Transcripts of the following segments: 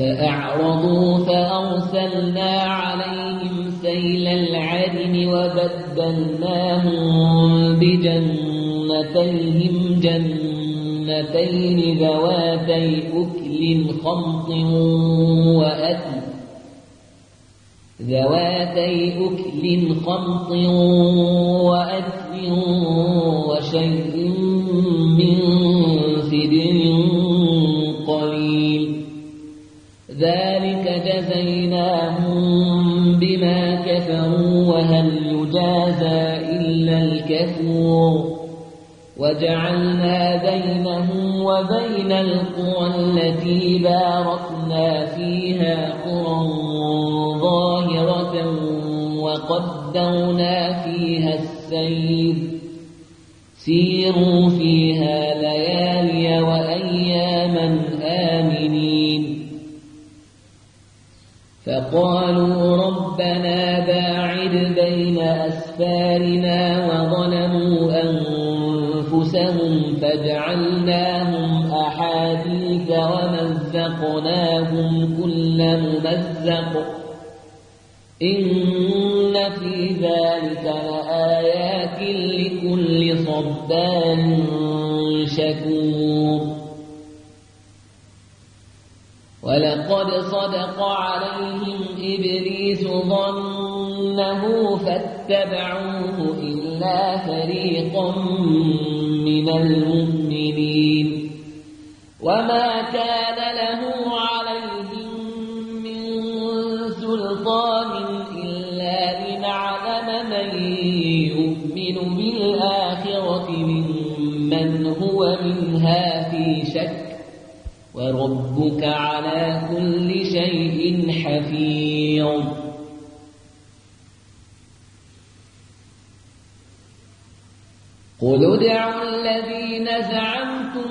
فأعرضوا فأرسلنا عليهم سيل العدم وبدلناهم بجنتيهم جنتين ذواتي أكل خمط وأثل ذواتي أكل خمط وأثل وشيء جزيناهم بما كفروا وهل يجازى إلا الكفور وجعلنا بينهم وبين القرى التي باركنا فيها قرى ظاهرة وقدرنا فيها السير سيروا فيها ليالي وأياما فقالوا ربنا باعد بين أسفارنا وظلموا أنفسهم فاجعلناهم أحاديث ومزقناهم كل ممزق. إن في ذلك لآيات لكل صبار شكور. ولقد صدق عليهم إبليس ظنه فاتبعوه إلا فريقا من المؤمنين. وما كان وربك على كل شيء حفيظ. قل ادعوا الذين زعمتم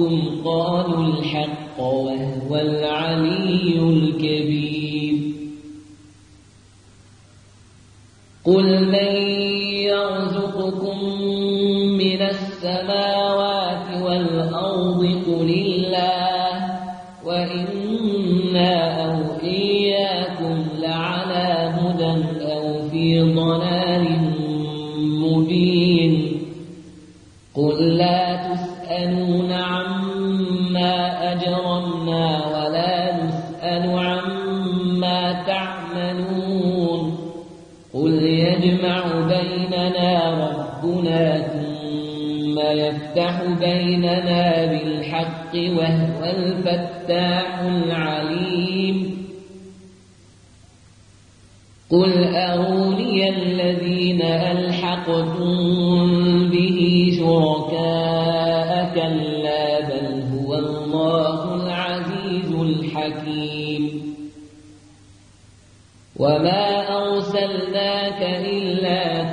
ربكم قالوا الحق وهو العلي الكبير. قل من يرزقكم من السماوات والأرض قل الله وإنا أو إياكم لعلى هدى أو في ضلال مبين. قل لا تسألون عما يفتح بيننا بالحق وهو الفتاح العليم. قل أروني الذين ألحقتم به شركاء كلا بل هو الله العزيز الحكيم. وما أرسلناك إلا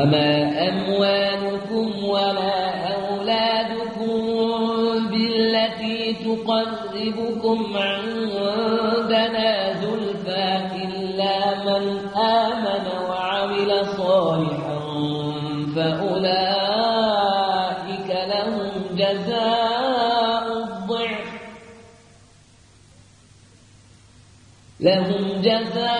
وما أموالكم ولا أولادكم بالتي تقربكم عندنا زلفى إلا من آمن وعمل صالحا فأولئك لهم جزاء الضعف. لهم جزاء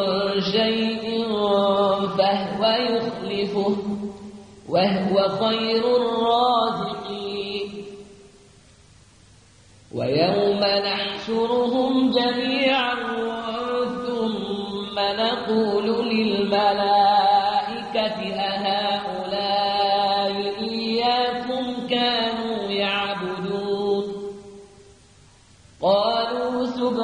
شيء فهو يخلفه وهو خير الرازقين. ويوم نحشرهم جميعا ثم نقول للملائكة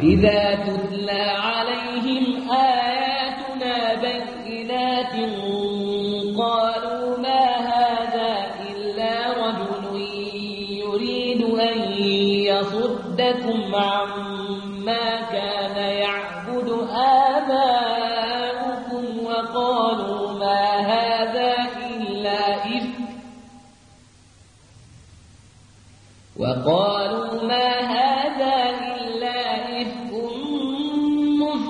وإذا تتلى عليهم آياتنا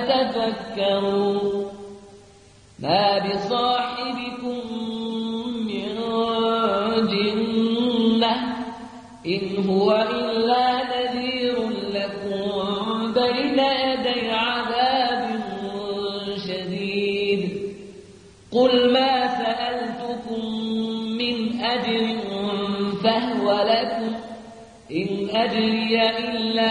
تتفكروا ما بصاحبكم من جنة إن هو إلا نذير لكم بين يدي عذاب شديد قل ما سألتكم من أجر فهو لكم إن أجري إلا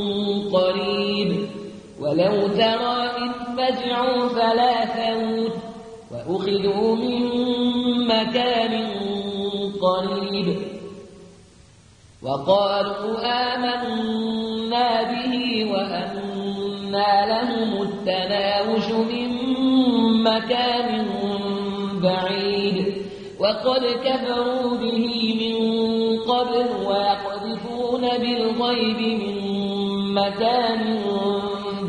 ولو ترى إذ فجعوا فلا ثوت وأخذوا من مكان قريب وقالوا آمنا به وأنا لهم التناوش من مكان بعيد وقد كفروا به من قبل ويقذفون بالغيب من مكان بعيد